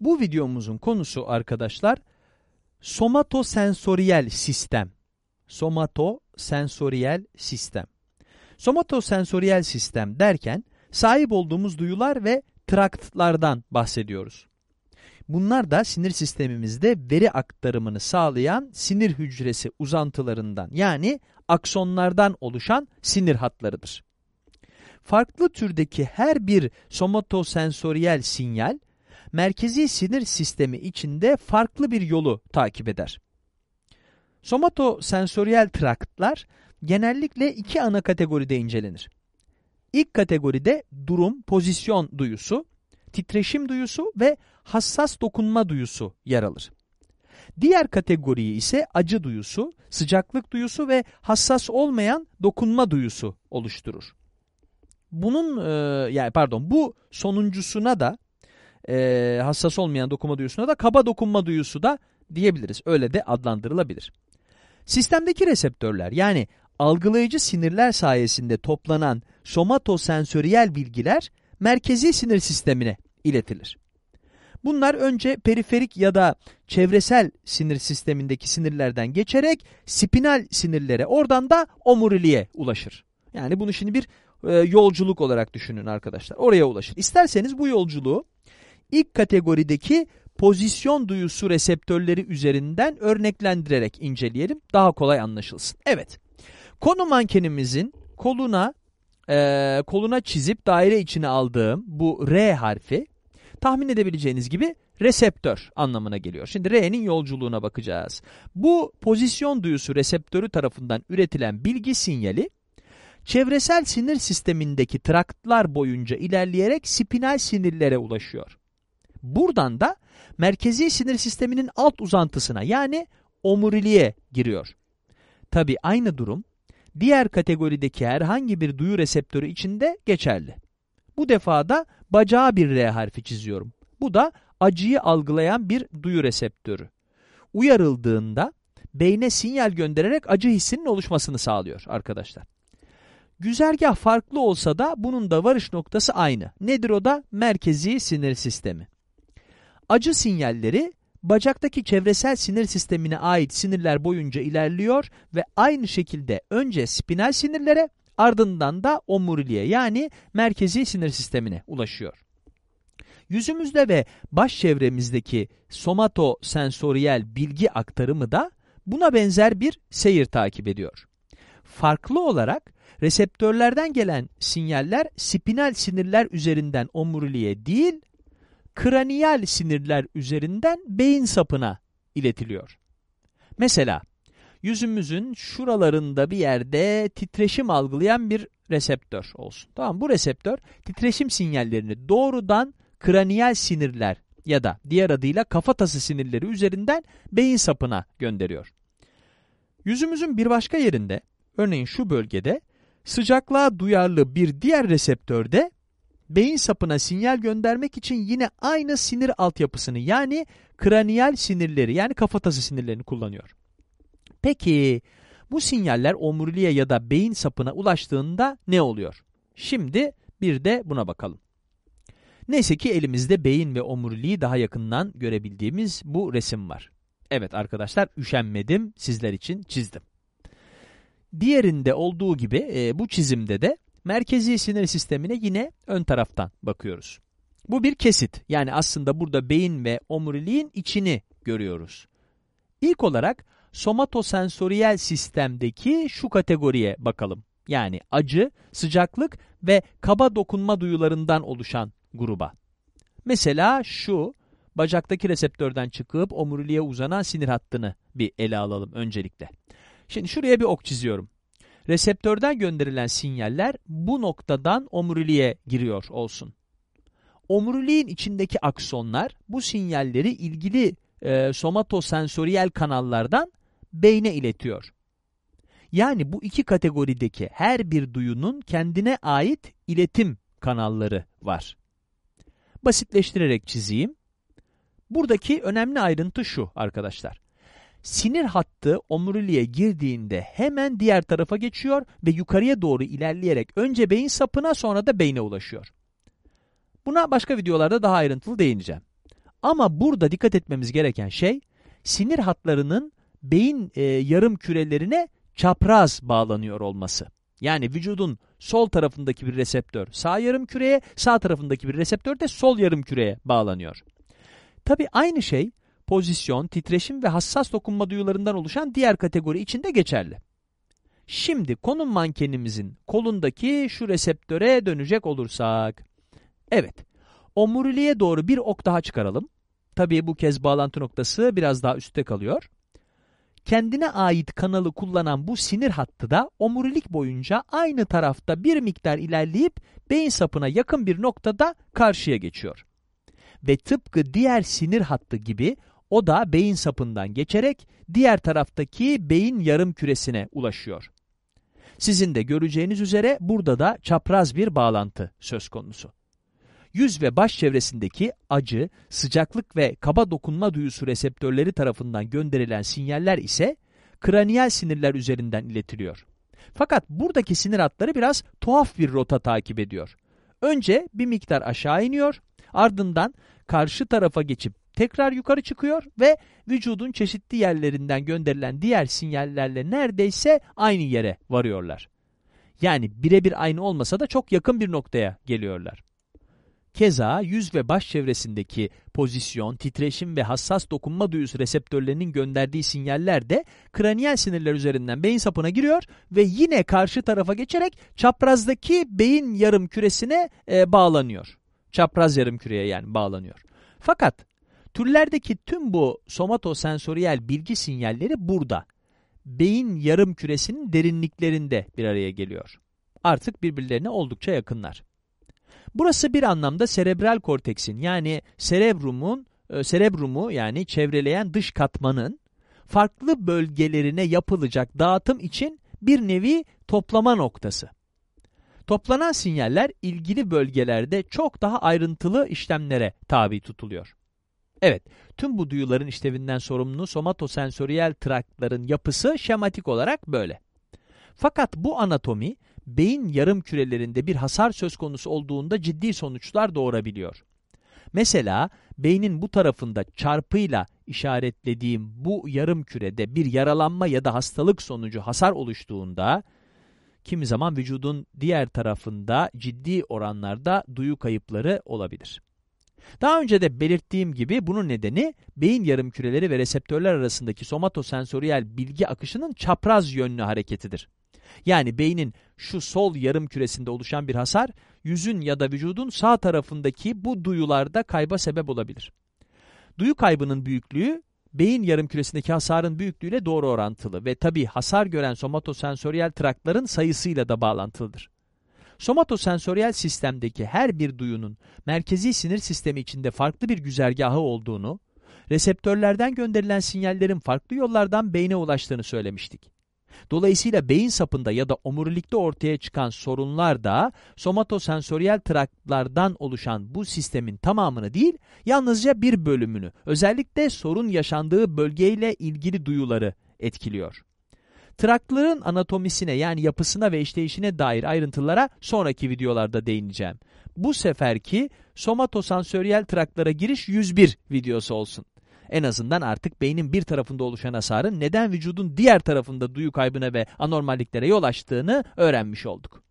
Bu videomuzun konusu arkadaşlar somatosensoriyel sistem. Somatosensöriyel sistem. Somatosensöriyel sistem derken sahip olduğumuz duyular ve traktlardan bahsediyoruz. Bunlar da sinir sistemimizde veri aktarımını sağlayan sinir hücresi uzantılarından yani aksonlardan oluşan sinir hatlarıdır. Farklı türdeki her bir somatosensöriyel sinyal merkezi sinir sistemi içinde farklı bir yolu takip eder. Somatosensöriyel traktlar genellikle iki ana kategoride incelenir. İlk kategoride durum, pozisyon duyusu, titreşim duyusu ve hassas dokunma duyusu yer alır. Diğer kategoriyi ise acı duyusu, sıcaklık duyusu ve hassas olmayan dokunma duyusu oluşturur. Bunun e, yani pardon bu sonuncusuna da e, hassas olmayan dokunma duyusuna da kaba dokunma duyusu da diyebiliriz. Öyle de adlandırılabilir. Sistemdeki reseptörler yani algılayıcı sinirler sayesinde toplanan somatosensöriyel bilgiler merkezi sinir sistemine iletilir. Bunlar önce periferik ya da çevresel sinir sistemindeki sinirlerden geçerek spinal sinirlere oradan da omuriliğe ulaşır. Yani bunu şimdi bir e, yolculuk olarak düşünün arkadaşlar. Oraya ulaşır. İsterseniz bu yolculuğu ilk kategorideki pozisyon duyusu reseptörleri üzerinden örneklendirerek inceleyelim. Daha kolay anlaşılsın. Evet, konu mankenimizin koluna e, koluna çizip daire içine aldığım bu R harfi tahmin edebileceğiniz gibi reseptör anlamına geliyor. Şimdi R'nin yolculuğuna bakacağız. Bu pozisyon duyusu reseptörü tarafından üretilen bilgi sinyali çevresel sinir sistemindeki traktlar boyunca ilerleyerek spinal sinirlere ulaşıyor. Buradan da merkezi sinir sisteminin alt uzantısına yani omuriliğe giriyor. Tabi aynı durum diğer kategorideki herhangi bir duyu reseptörü için de geçerli. Bu defa da bacağa bir R harfi çiziyorum. Bu da acıyı algılayan bir duyu reseptörü. Uyarıldığında beyne sinyal göndererek acı hissinin oluşmasını sağlıyor arkadaşlar. Güzergah farklı olsa da bunun da varış noktası aynı. Nedir o da? Merkezi sinir sistemi. Acı sinyalleri bacaktaki çevresel sinir sistemine ait sinirler boyunca ilerliyor ve aynı şekilde önce spinal sinirlere ardından da omuriliğe yani merkezi sinir sistemine ulaşıyor. Yüzümüzde ve baş çevremizdeki somatosensöriyel bilgi aktarımı da buna benzer bir seyir takip ediyor. Farklı olarak reseptörlerden gelen sinyaller spinal sinirler üzerinden omuriliğe değil, kraniyal sinirler üzerinden beyin sapına iletiliyor. Mesela yüzümüzün şuralarında bir yerde titreşim algılayan bir reseptör olsun. Tamam bu reseptör titreşim sinyallerini doğrudan kraniyal sinirler ya da diğer adıyla kafatası sinirleri üzerinden beyin sapına gönderiyor. Yüzümüzün bir başka yerinde, örneğin şu bölgede sıcaklığa duyarlı bir diğer reseptörde beyin sapına sinyal göndermek için yine aynı sinir altyapısını yani kraniyal sinirleri yani kafatası sinirlerini kullanıyor. Peki bu sinyaller omuriliğe ya da beyin sapına ulaştığında ne oluyor? Şimdi bir de buna bakalım. Neyse ki elimizde beyin ve omuriliği daha yakından görebildiğimiz bu resim var. Evet arkadaşlar üşenmedim sizler için çizdim. Diğerinde olduğu gibi e, bu çizimde de merkezi sinir sistemine yine ön taraftan bakıyoruz. Bu bir kesit. Yani aslında burada beyin ve omuriliğin içini görüyoruz. İlk olarak somatosensöriyel sistemdeki şu kategoriye bakalım. Yani acı, sıcaklık ve kaba dokunma duyularından oluşan gruba. Mesela şu bacaktaki reseptörden çıkıp omuriliğe uzanan sinir hattını bir ele alalım öncelikle. Şimdi şuraya bir ok çiziyorum. Reseptörden gönderilen sinyaller bu noktadan omuriliğe giriyor olsun. Omuriliğin içindeki aksonlar bu sinyalleri ilgili e, somatosensöriyel kanallardan beyne iletiyor. Yani bu iki kategorideki her bir duyunun kendine ait iletim kanalları var. Basitleştirerek çizeyim. Buradaki önemli ayrıntı şu arkadaşlar. Sinir hattı omuriliğe girdiğinde hemen diğer tarafa geçiyor ve yukarıya doğru ilerleyerek önce beyin sapına sonra da beyne ulaşıyor. Buna başka videolarda daha ayrıntılı değineceğim. Ama burada dikkat etmemiz gereken şey sinir hatlarının beyin e, yarım kürelerine çapraz bağlanıyor olması. Yani vücudun sol tarafındaki bir reseptör sağ yarım küreye, sağ tarafındaki bir reseptör de sol yarım küreye bağlanıyor. Tabi aynı şey pozisyon, titreşim ve hassas dokunma duyularından oluşan diğer kategori için de geçerli. Şimdi konum mankenimizin kolundaki şu reseptöre dönecek olursak. Evet, omuriliğe doğru bir ok daha çıkaralım. Tabii bu kez bağlantı noktası biraz daha üstte kalıyor. Kendine ait kanalı kullanan bu sinir hattı da omurilik boyunca aynı tarafta bir miktar ilerleyip beyin sapına yakın bir noktada karşıya geçiyor. Ve tıpkı diğer sinir hattı gibi o da beyin sapından geçerek diğer taraftaki beyin yarım küresine ulaşıyor. Sizin de göreceğiniz üzere burada da çapraz bir bağlantı söz konusu. Yüz ve baş çevresindeki acı, sıcaklık ve kaba dokunma duyusu reseptörleri tarafından gönderilen sinyaller ise kraniyel sinirler üzerinden iletiliyor. Fakat buradaki sinir hatları biraz tuhaf bir rota takip ediyor. Önce bir miktar aşağı iniyor, ardından karşı tarafa geçip tekrar yukarı çıkıyor ve vücudun çeşitli yerlerinden gönderilen diğer sinyallerle neredeyse aynı yere varıyorlar. Yani birebir aynı olmasa da çok yakın bir noktaya geliyorlar. Keza yüz ve baş çevresindeki pozisyon, titreşim ve hassas dokunma duyusu reseptörlerinin gönderdiği sinyaller de kraniyel sinirler üzerinden beyin sapına giriyor ve yine karşı tarafa geçerek çaprazdaki beyin yarım küresine e, bağlanıyor. Çapraz yarım küreye yani bağlanıyor. Fakat türlerdeki tüm bu somatosensoriyel bilgi sinyalleri burada. Beyin yarım küresinin derinliklerinde bir araya geliyor. Artık birbirlerine oldukça yakınlar. Burası bir anlamda serebral korteksin yani cerebrumun, e, cerebrumu yani çevreleyen dış katmanın farklı bölgelerine yapılacak dağıtım için bir nevi toplama noktası. Toplanan sinyaller ilgili bölgelerde çok daha ayrıntılı işlemlere tabi tutuluyor. Evet, tüm bu duyuların işlevinden sorumlu somatosensoriyel traktların yapısı şematik olarak böyle. Fakat bu anatomi beyin yarım kürelerinde bir hasar söz konusu olduğunda ciddi sonuçlar doğurabiliyor. Mesela beynin bu tarafında çarpıyla işaretlediğim bu yarım kürede bir yaralanma ya da hastalık sonucu hasar oluştuğunda kimi zaman vücudun diğer tarafında ciddi oranlarda duyu kayıpları olabilir. Daha önce de belirttiğim gibi bunun nedeni beyin yarım küreleri ve reseptörler arasındaki somatosensoriyel bilgi akışının çapraz yönlü hareketidir. Yani beynin şu sol yarım küresinde oluşan bir hasar, yüzün ya da vücudun sağ tarafındaki bu duyularda kayba sebep olabilir. Duyu kaybının büyüklüğü, beyin yarım küresindeki hasarın büyüklüğüyle doğru orantılı ve tabi hasar gören somatosensoriyel traktların sayısıyla da bağlantılıdır. Somatosensoriyel sistemdeki her bir duyunun merkezi sinir sistemi içinde farklı bir güzergahı olduğunu, reseptörlerden gönderilen sinyallerin farklı yollardan beyne ulaştığını söylemiştik. Dolayısıyla beyin sapında ya da omurilikte ortaya çıkan sorunlar da somatosensoriyel traktlardan oluşan bu sistemin tamamını değil, yalnızca bir bölümünü, özellikle sorun yaşandığı bölgeyle ilgili duyuları etkiliyor. Traktların anatomisine yani yapısına ve işleyişine dair ayrıntılara sonraki videolarda değineceğim. Bu seferki somatosensoriyel traktlara giriş 101 videosu olsun. En azından artık beynin bir tarafında oluşan hasarın neden vücudun diğer tarafında duyu kaybına ve anormalliklere yol açtığını öğrenmiş olduk.